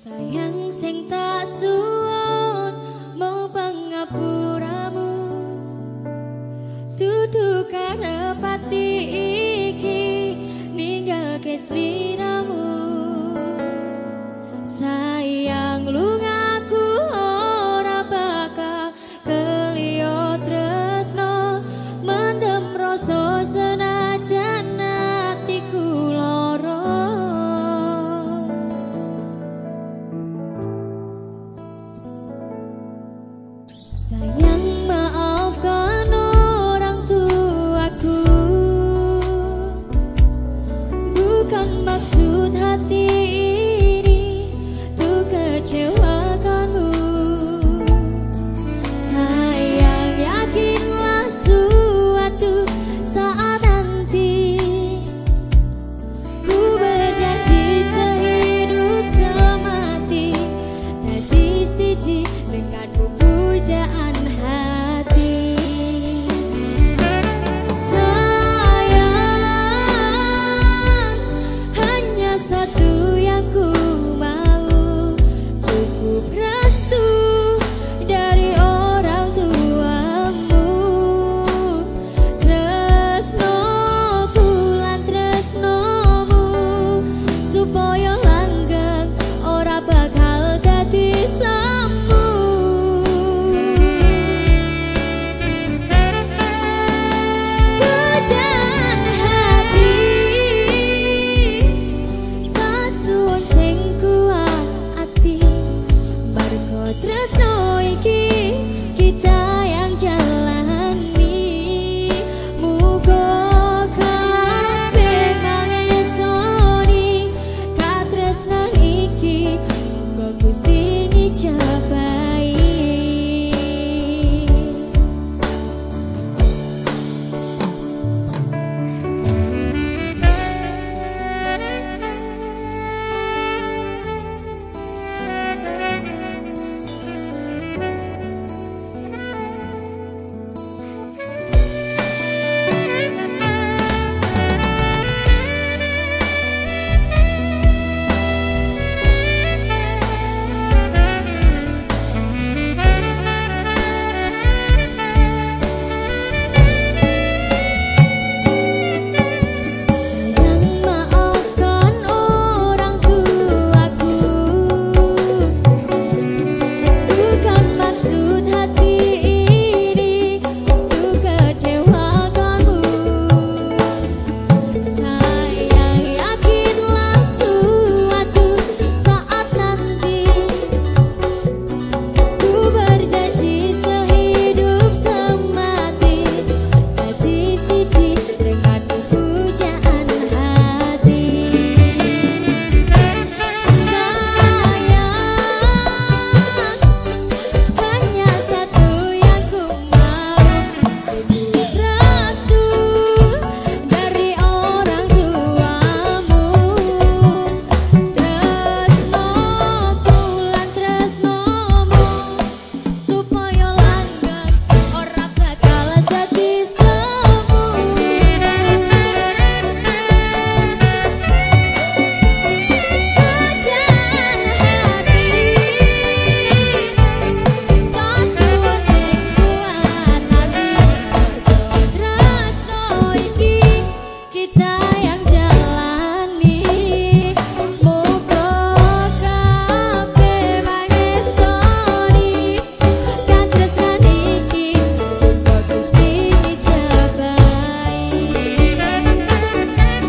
Sayang sing tak su Bukan maksud